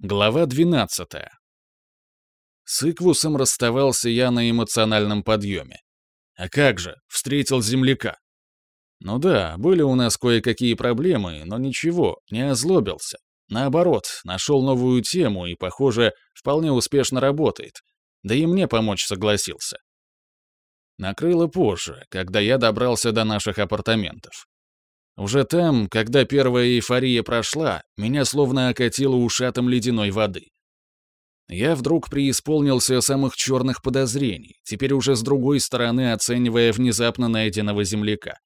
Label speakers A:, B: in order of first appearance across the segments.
A: Глава 12. С Иквусом расставался я на эмоциональном подъеме. А как же, встретил земляка. Ну да, были у нас кое-какие проблемы, но ничего, не озлобился. Наоборот, нашел новую тему и, похоже, вполне успешно работает. Да и мне помочь согласился. Накрыло позже, когда я добрался до наших апартаментов. Уже там, когда первая эйфория прошла, меня словно окатило ушатом ледяной воды. Я вдруг преисполнился самых черных подозрений, теперь уже с другой стороны оценивая внезапно найденного земляка.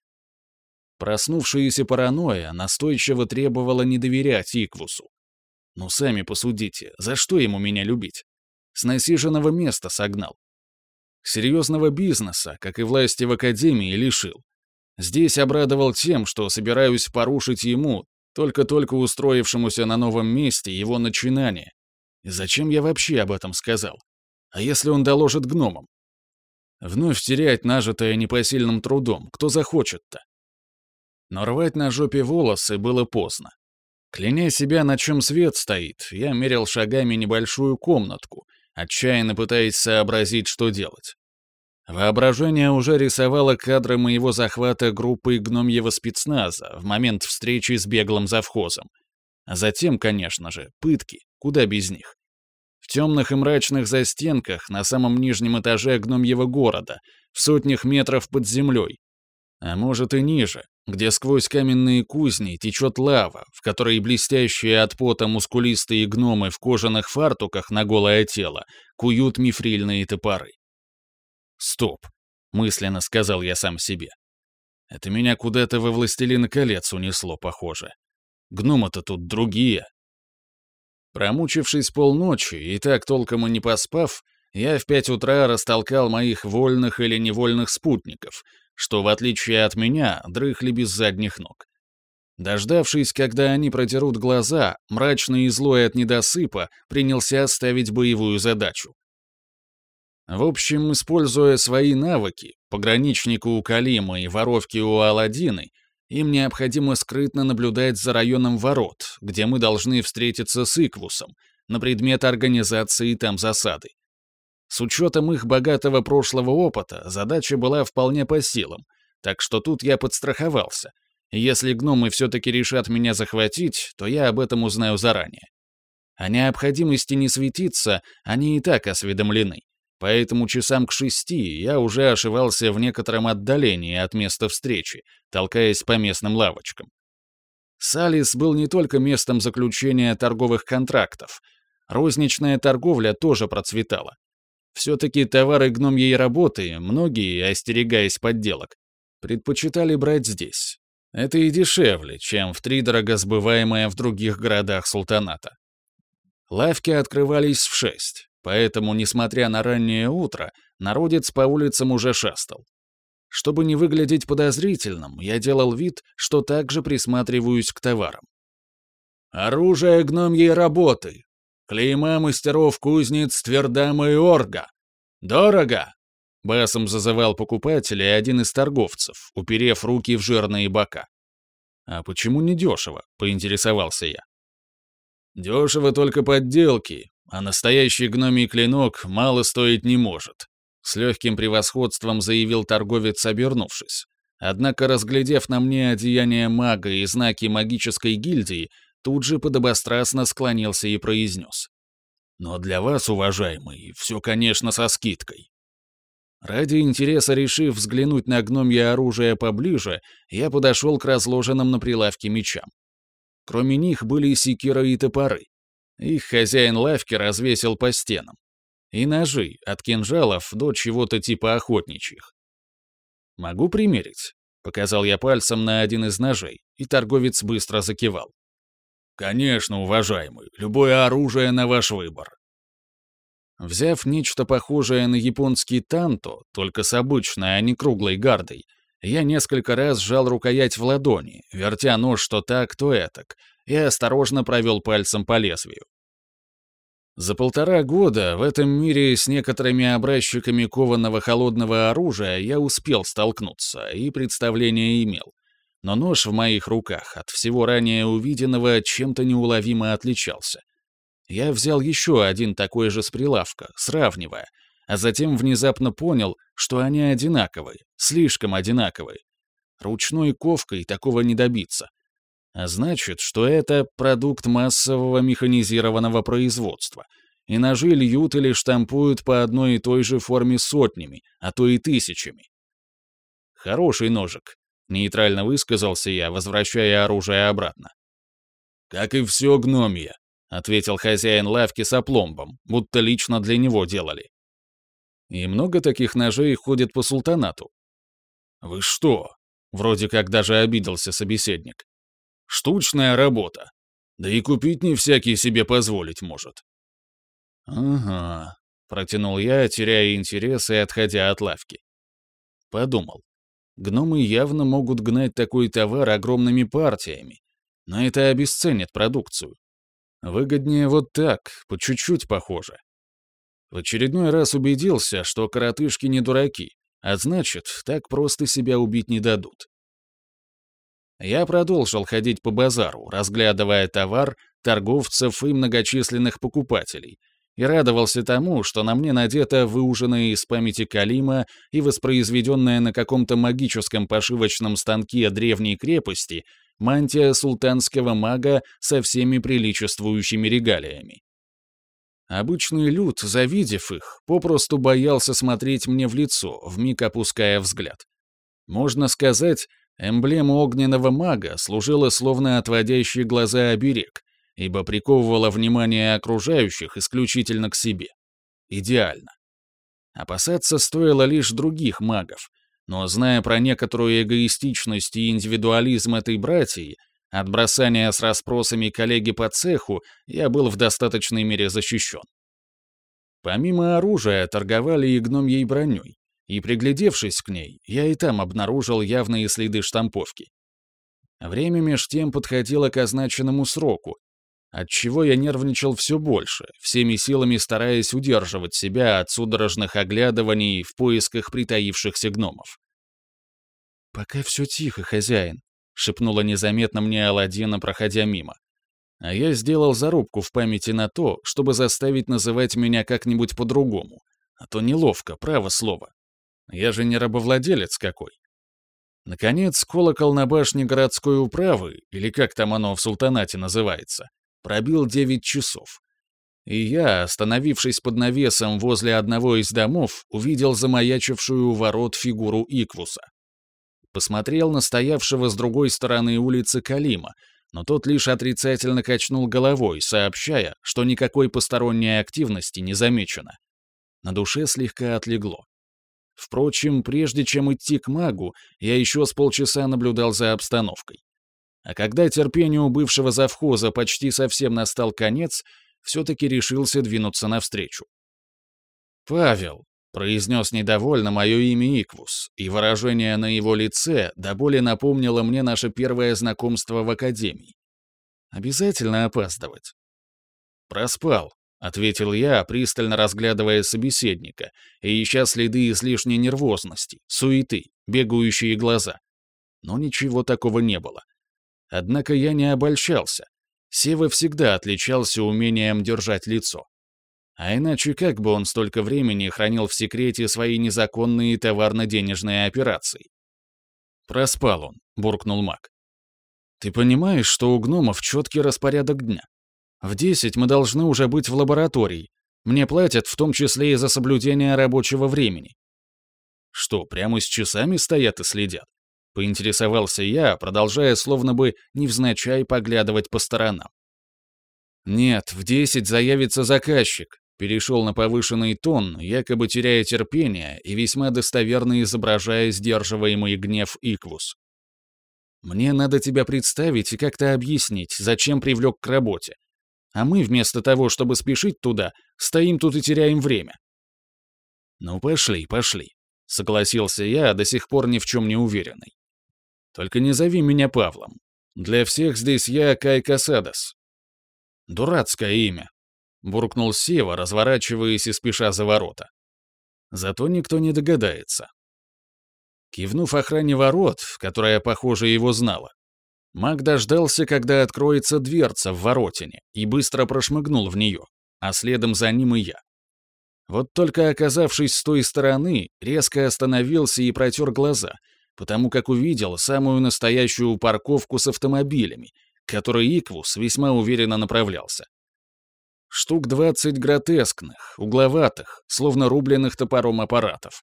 A: Проснувшаяся паранойя настойчиво требовала не доверять Иквусу. Ну, сами посудите, за что ему меня любить? С насиженного места согнал. Серьезного бизнеса, как и власти в Академии, лишил. Здесь обрадовал тем, что собираюсь порушить ему, только-только устроившемуся на новом месте, его начинание. И зачем я вообще об этом сказал? А если он доложит гномам? Вновь терять нажитое непосильным трудом, кто захочет-то? Но рвать на жопе волосы было поздно. Кляня себя, на чем свет стоит, я мерил шагами небольшую комнатку, отчаянно пытаясь сообразить, что делать. Воображение уже рисовало кадры моего захвата группы гномьего спецназа в момент встречи с беглым завхозом. А затем, конечно же, пытки, куда без них. В темных и мрачных застенках на самом нижнем этаже гномьего города, в сотнях метров под землей. А может и ниже, где сквозь каменные кузни течет лава, в которой блестящие от пота мускулистые гномы в кожаных фартуках на голое тело куют мифрильные топоры. «Стоп», — мысленно сказал я сам себе. «Это меня куда-то во «Властелина колец» унесло, похоже. Гномы-то тут другие». Промучившись полночи и так толком и не поспав, я в пять утра растолкал моих вольных или невольных спутников, что, в отличие от меня, дрыхли без задних ног. Дождавшись, когда они протерут глаза, мрачный и злой от недосыпа принялся ставить боевую задачу в общем, используя свои навыки, пограничника у Калима и воровки у Аладдины, им необходимо скрытно наблюдать за районом ворот, где мы должны встретиться с Иквусом, на предмет организации там засады. С учетом их богатого прошлого опыта, задача была вполне по силам, так что тут я подстраховался. Если гномы все-таки решат меня захватить, то я об этом узнаю заранее. О необходимости не светиться они и так осведомлены поэтому часам к шести я уже ошивался в некотором отдалении от места встречи, толкаясь по местным лавочкам. Салис был не только местом заключения торговых контрактов. Розничная торговля тоже процветала. Все-таки товары гномьей работы, многие, остерегаясь подделок, предпочитали брать здесь. Это и дешевле, чем втридорого сбываемое в других городах султаната. Лавки открывались в шесть, Поэтому, несмотря на раннее утро, народец по улицам уже шастал. Чтобы не выглядеть подозрительным, я делал вид, что также присматриваюсь к товарам. «Оружие гномьей работы! Клейма мастеров кузнец Твердама и Орга! Дорого!» Басом зазывал покупателей один из торговцев, уперев руки в жирные бока. «А почему не дешево?» — поинтересовался я. «Дешево только подделки, а настоящий гномий клинок мало стоить не может», — с легким превосходством заявил торговец, обернувшись. Однако, разглядев на мне одеяние мага и знаки магической гильдии, тут же подобострастно склонился и произнес. «Но для вас, уважаемый, все, конечно, со скидкой». Ради интереса решив взглянуть на гномье оружие поближе, я подошел к разложенным на прилавке мечам. Кроме них были секира и топоры. Их хозяин лавки развесил по стенам. И ножи, от кинжалов до чего-то типа охотничьих. «Могу примерить?» — показал я пальцем на один из ножей, и торговец быстро закивал. «Конечно, уважаемый, любое оружие на ваш выбор». Взяв нечто похожее на японский танто, только с обычной, а не круглой гардой, я несколько раз сжал рукоять в ладони, вертя нож то так, то этак, и осторожно провел пальцем по лезвию. За полтора года в этом мире с некоторыми образчиками кованого холодного оружия я успел столкнуться и представление имел. Но нож в моих руках от всего ранее увиденного чем-то неуловимо отличался. Я взял еще один такой же с прилавка, сравнивая, а затем внезапно понял, что они одинаковые, слишком одинаковые. Ручной ковкой такого не добиться. А значит, что это продукт массового механизированного производства, и ножи льют или штампуют по одной и той же форме сотнями, а то и тысячами. Хороший ножик, нейтрально высказался я, возвращая оружие обратно. Как и все гномья, ответил хозяин лавки с опломбом, будто лично для него делали. И много таких ножей ходит по султанату. Вы что? Вроде как даже обиделся собеседник. Штучная работа. Да и купить не всякий себе позволить может. Ага, протянул я, теряя интерес и отходя от лавки. Подумал. Гномы явно могут гнать такой товар огромными партиями, но это обесценит продукцию. Выгоднее вот так, по чуть-чуть похоже. В очередной раз убедился, что коротышки не дураки, а значит, так просто себя убить не дадут. Я продолжил ходить по базару, разглядывая товар, торговцев и многочисленных покупателей, и радовался тому, что на мне надета выуженная из памяти Калима и воспроизведенная на каком-то магическом пошивочном станке древней крепости мантия султанского мага со всеми приличествующими регалиями. Обычный люд, завидев их, попросту боялся смотреть мне в лицо, вмиг опуская взгляд. Можно сказать, эмблема огненного мага служила словно отводящий глаза оберег, ибо приковывала внимание окружающих исключительно к себе. Идеально. Опасаться стоило лишь других магов, но зная про некоторую эгоистичность и индивидуализм этой братьи, от бросания с расспросами коллеги по цеху я был в достаточной мере защищен. Помимо оружия торговали и гномьей броней, и приглядевшись к ней, я и там обнаружил явные следы штамповки. Время меж тем подходило к означенному сроку, отчего я нервничал все больше, всеми силами стараясь удерживать себя от судорожных оглядываний в поисках притаившихся гномов. «Пока все тихо, хозяин», — шепнула незаметно мне Аладдина, проходя мимо. А я сделал зарубку в памяти на то, чтобы заставить называть меня как-нибудь по-другому. А то неловко, право слово. Я же не рабовладелец какой. Наконец, колокол на башне городской управы, или как там оно в султанате называется, пробил девять часов. И я, остановившись под навесом возле одного из домов, увидел замаячившую у ворот фигуру Иквуса посмотрел на стоявшего с другой стороны улицы Калима, но тот лишь отрицательно качнул головой, сообщая, что никакой посторонней активности не замечено. На душе слегка отлегло. Впрочем, прежде чем идти к магу, я еще с полчаса наблюдал за обстановкой. А когда терпению бывшего завхоза почти совсем настал конец, все-таки решился двинуться навстречу. «Павел», Произнес недовольно мое имя Иквус, и выражение на его лице до боли напомнило мне наше первое знакомство в академии. Обязательно опаздывать. Проспал, ответил я, пристально разглядывая собеседника и ища следы излишней нервозности, суеты, бегающие глаза. Но ничего такого не было. Однако я не обольщался. Сева всегда отличался умением держать лицо. А иначе как бы он столько времени хранил в секрете свои незаконные товарно-денежные операции? «Проспал он», — буркнул маг. «Ты понимаешь, что у гномов четкий распорядок дня? В десять мы должны уже быть в лаборатории. Мне платят в том числе и за соблюдение рабочего времени». «Что, прямо с часами стоят и следят?» — поинтересовался я, продолжая словно бы невзначай поглядывать по сторонам. «Нет, в десять заявится заказчик, перешел на повышенный тон, якобы теряя терпение и весьма достоверно изображая сдерживаемый гнев Иквус. «Мне надо тебя представить и как-то объяснить, зачем привлек к работе. А мы, вместо того, чтобы спешить туда, стоим тут и теряем время». «Ну, пошли, пошли», — согласился я, до сих пор ни в чем не уверенный. «Только не зови меня Павлом. Для всех здесь я Кай Касадос». «Дурацкое имя», буркнул Сева, разворачиваясь и спеша за ворота. Зато никто не догадается. Кивнув охране ворот, которая, похоже, его знала, Маг дождался, когда откроется дверца в воротине, и быстро прошмыгнул в нее, а следом за ним и я. Вот только оказавшись с той стороны, резко остановился и протер глаза, потому как увидел самую настоящую парковку с автомобилями, к которой Иквус весьма уверенно направлялся. Штук двадцать гротескных, угловатых, словно рубленных топором аппаратов.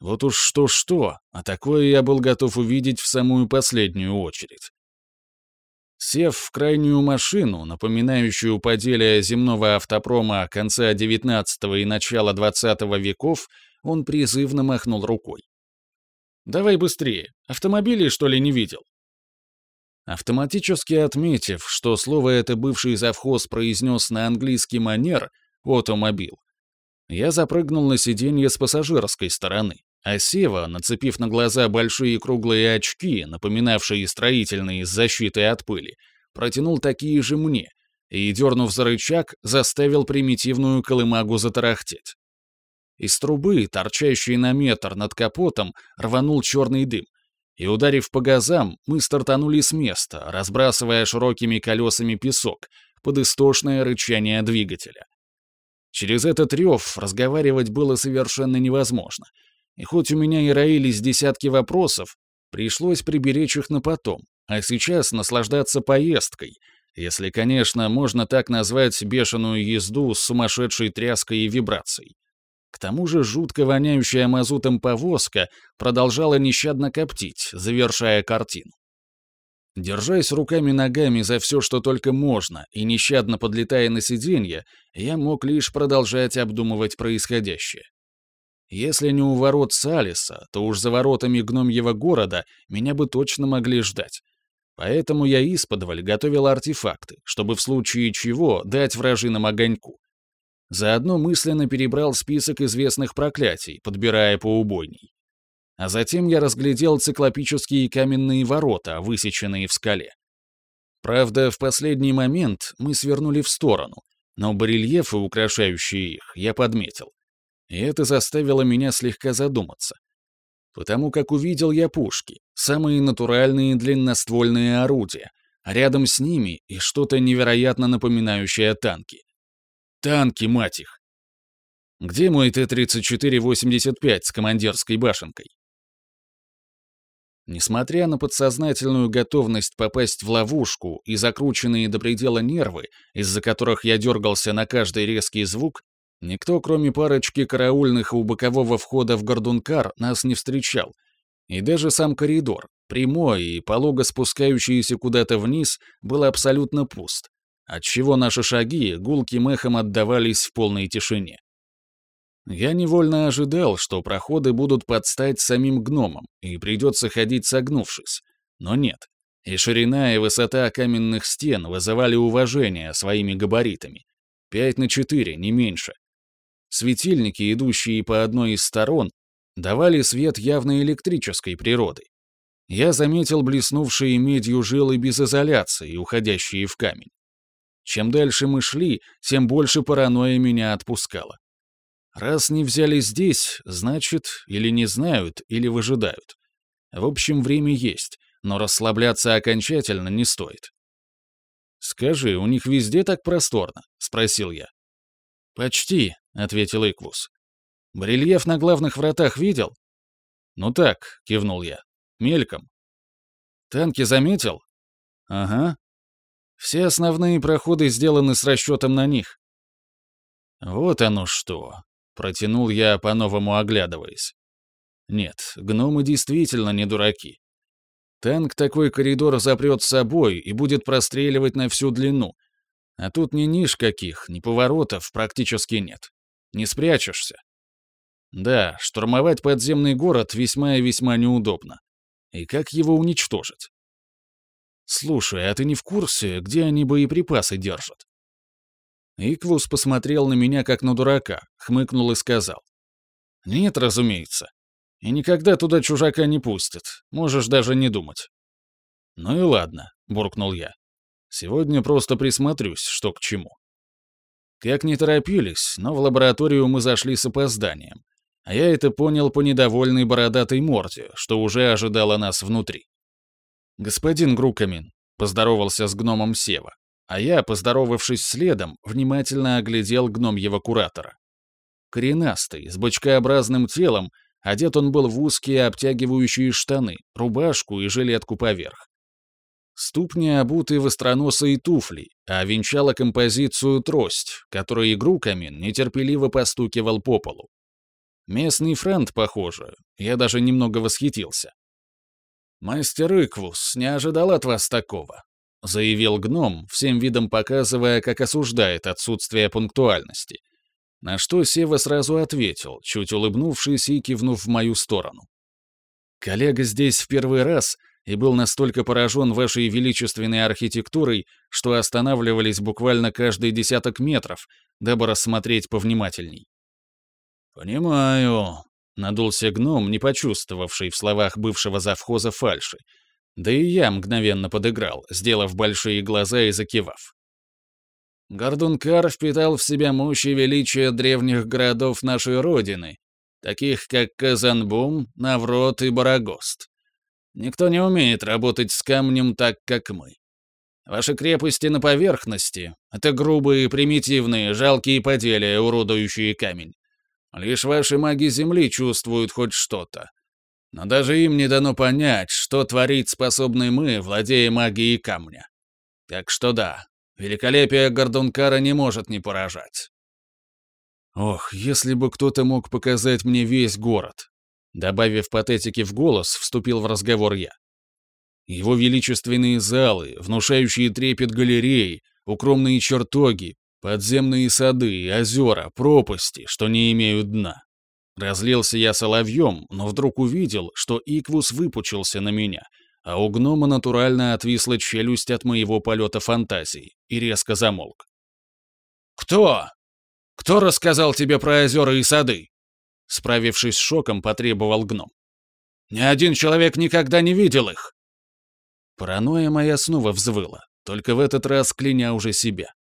A: Вот уж что-что, а такое я был готов увидеть в самую последнюю очередь. Сев в крайнюю машину, напоминающую по деле земного автопрома конца XIX и начала XX веков, он призывно махнул рукой. «Давай быстрее. Автомобилей, что ли, не видел?» Автоматически отметив, что слово это бывший завхоз произнес на английский манер «автомобил», я запрыгнул на сиденье с пассажирской стороны, а Сева, нацепив на глаза большие круглые очки, напоминавшие строительные с защитой от пыли, протянул такие же мне и, дернув за рычаг, заставил примитивную колымагу затарахтеть. Из трубы, торчащей на метр над капотом, рванул черный дым, и, ударив по газам, мы стартанули с места, разбрасывая широкими колесами песок под истошное рычание двигателя. Через этот рев разговаривать было совершенно невозможно, и хоть у меня и роились десятки вопросов, пришлось приберечь их на потом, а сейчас наслаждаться поездкой, если, конечно, можно так назвать бешеную езду с сумасшедшей тряской и вибрацией. К тому же жутко воняющая мазутом повозка продолжала нещадно коптить, завершая картину. Держась руками-ногами за все, что только можно, и нещадно подлетая на сиденье, я мог лишь продолжать обдумывать происходящее. Если не у ворот Салиса, то уж за воротами гномьего города меня бы точно могли ждать. Поэтому я исподволь готовил артефакты, чтобы в случае чего дать вражинам огоньку. Заодно мысленно перебрал список известных проклятий, подбирая поубойней. А затем я разглядел циклопические каменные ворота, высеченные в скале. Правда, в последний момент мы свернули в сторону, но барельефы, украшающие их, я подметил. И это заставило меня слегка задуматься. Потому как увидел я пушки, самые натуральные длинноствольные орудия, а рядом с ними и что-то невероятно напоминающее танки. Танки, мать их! Где мой Т-34-85 с командирской башенкой? Несмотря на подсознательную готовность попасть в ловушку и закрученные до предела нервы, из-за которых я дергался на каждый резкий звук, никто, кроме парочки караульных у бокового входа в Гордункар, нас не встречал. И даже сам коридор, прямой и полого спускающийся куда-то вниз, был абсолютно пуст отчего наши шаги гулким эхом отдавались в полной тишине. Я невольно ожидал, что проходы будут под стать самим гномам, и придется ходить согнувшись. Но нет. И ширина, и высота каменных стен вызывали уважение своими габаритами. Пять на четыре, не меньше. Светильники, идущие по одной из сторон, давали свет явно электрической природы. Я заметил блеснувшие медью жилы без изоляции, уходящие в камень. Чем дальше мы шли, тем больше паранойя меня отпускала. Раз не взяли здесь, значит, или не знают, или выжидают. В общем, время есть, но расслабляться окончательно не стоит. «Скажи, у них везде так просторно?» — спросил я. «Почти», — ответил Иквус. «Барельеф на главных вратах видел?» «Ну так», — кивнул я. «Мельком». «Танки заметил?» «Ага. Все основные проходы сделаны с расчетом на них. Вот оно что, протянул я, по-новому оглядываясь. Нет, гномы действительно не дураки. Танк такой коридор запрет с собой и будет простреливать на всю длину. А тут ни ниш каких, ни поворотов практически нет. Не спрячешься. Да, штурмовать подземный город весьма и весьма неудобно. И как его уничтожить? «Слушай, а ты не в курсе, где они боеприпасы держат?» Иквус посмотрел на меня как на дурака, хмыкнул и сказал. «Нет, разумеется. И никогда туда чужака не пустят, можешь даже не думать». «Ну и ладно», — буркнул я. «Сегодня просто присмотрюсь, что к чему». Как не торопились, но в лабораторию мы зашли с опозданием. А я это понял по недовольной бородатой морде, что уже ожидало нас внутри. «Господин Грукамин», — поздоровался с гномом Сева, а я, поздоровавшись следом, внимательно оглядел гномьего куратора. Коренастый, с бочкообразным телом, одет он был в узкие обтягивающие штаны, рубашку и жилетку поверх. Ступни обуты в остроносые туфли, а венчала композицию трость, которую игру камин нетерпеливо постукивал по полу. Местный френд, похоже, я даже немного восхитился. «Мастер Иквус, не ожидал от вас такого», — заявил гном, всем видом показывая, как осуждает отсутствие пунктуальности. На что Сева сразу ответил, чуть улыбнувшись и кивнув в мою сторону. «Коллега здесь в первый раз и был настолько поражен вашей величественной архитектурой, что останавливались буквально каждые десяток метров, дабы рассмотреть повнимательней. «Понимаю», — надулся гном, не почувствовавший в словах бывшего завхоза фальши. Да и я мгновенно подыграл, сделав большие глаза и закивав. Гордункар впитал в себя мощь и величие древних городов нашей Родины, таких как Казанбум, Наврот и Барагост. Никто не умеет работать с камнем так, как мы. Ваши крепости на поверхности — это грубые, примитивные, жалкие поделия, уродующие камень. Лишь ваши маги Земли чувствуют хоть что-то. Но даже им не дано понять, что творить способны мы, владея магией камня. Так что да, великолепие Гордункара не может не поражать. Ох, если бы кто-то мог показать мне весь город. Добавив патетики в голос, вступил в разговор я. Его величественные залы, внушающие трепет галереи, укромные чертоги, Подземные сады, озера, пропасти, что не имеют дна. Разлился я соловьем, но вдруг увидел, что Иквус выпучился на меня, а у гнома натурально отвисла челюсть от моего полета фантазии и резко замолк. «Кто? Кто рассказал тебе про озера и сады?» Справившись с шоком, потребовал гном. «Ни один человек никогда не видел их!» Паранойя моя снова взвыла, только в этот раз кляня уже себя.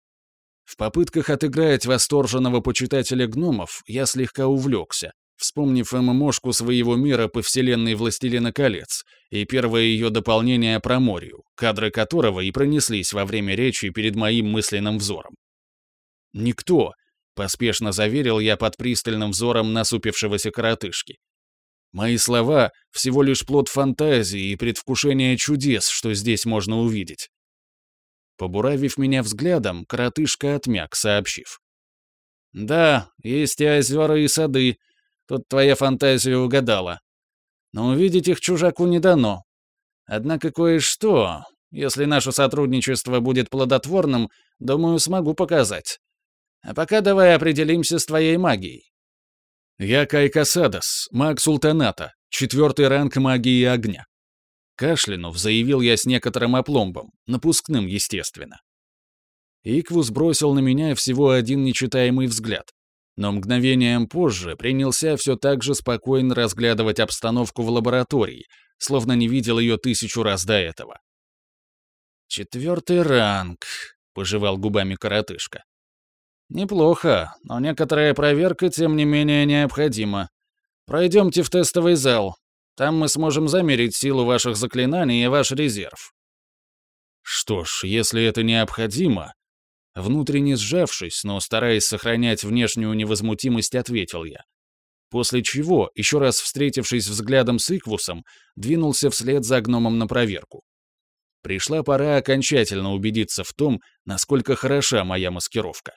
A: В попытках отыграть восторженного почитателя гномов я слегка увлекся, вспомнив ММОшку своего мира по вселенной «Властелина колец» и первое ее дополнение про Морию, кадры которого и пронеслись во время речи перед моим мысленным взором. «Никто», — поспешно заверил я под пристальным взором насупившегося коротышки. «Мои слова — всего лишь плод фантазии и предвкушения чудес, что здесь можно увидеть. Побуравив меня взглядом, коротышка отмяк, сообщив. «Да, есть и озера, и сады. Тут твоя фантазия угадала. Но увидеть их чужаку не дано. Однако кое-что, если наше сотрудничество будет плодотворным, думаю, смогу показать. А пока давай определимся с твоей магией». «Я Кайка Садас, маг Султаната, четвертый ранг магии огня. Кашлянув, заявил я с некоторым опломбом, напускным, естественно. Иквус бросил на меня всего один нечитаемый взгляд, но мгновением позже принялся все так же спокойно разглядывать обстановку в лаборатории, словно не видел ее тысячу раз до этого. «Четвертый ранг», — пожевал губами коротышка. «Неплохо, но некоторая проверка, тем не менее, необходима. Пройдемте в тестовый зал, там мы сможем замерить силу ваших заклинаний и ваш резерв». Что ж, если это необходимо... Внутренне сжавшись, но стараясь сохранять внешнюю невозмутимость, ответил я. После чего, еще раз встретившись взглядом с Иквусом, двинулся вслед за гномом на проверку. Пришла пора окончательно убедиться в том, насколько хороша моя маскировка.